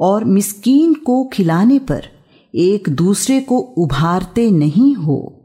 और मिस्कीन को खिलाने पर एक दूसरे को उभारते नहीं हो।